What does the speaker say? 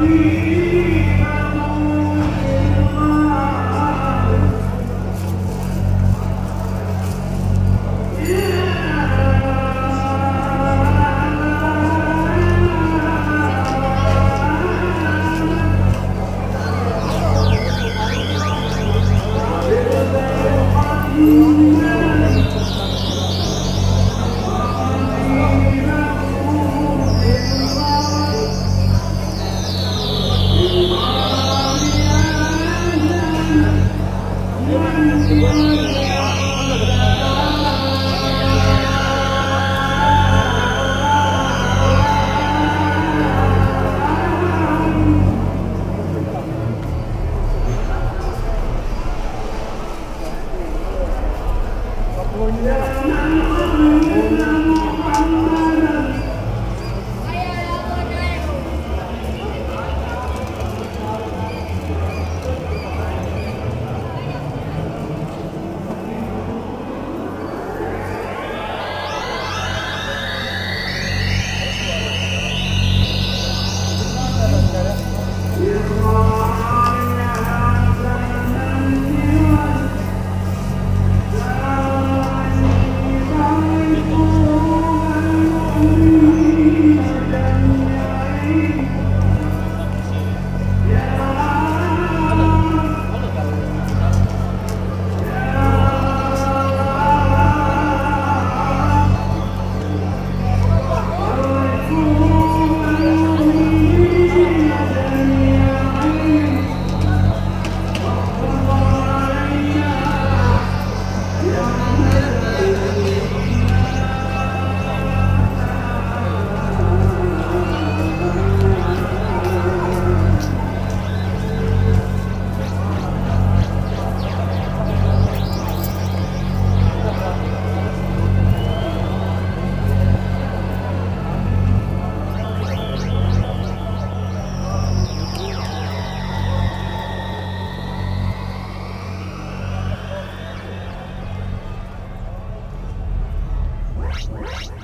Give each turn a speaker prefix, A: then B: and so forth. A: mim. Yeah, yeah.
B: Thank you.